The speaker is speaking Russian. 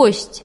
кость.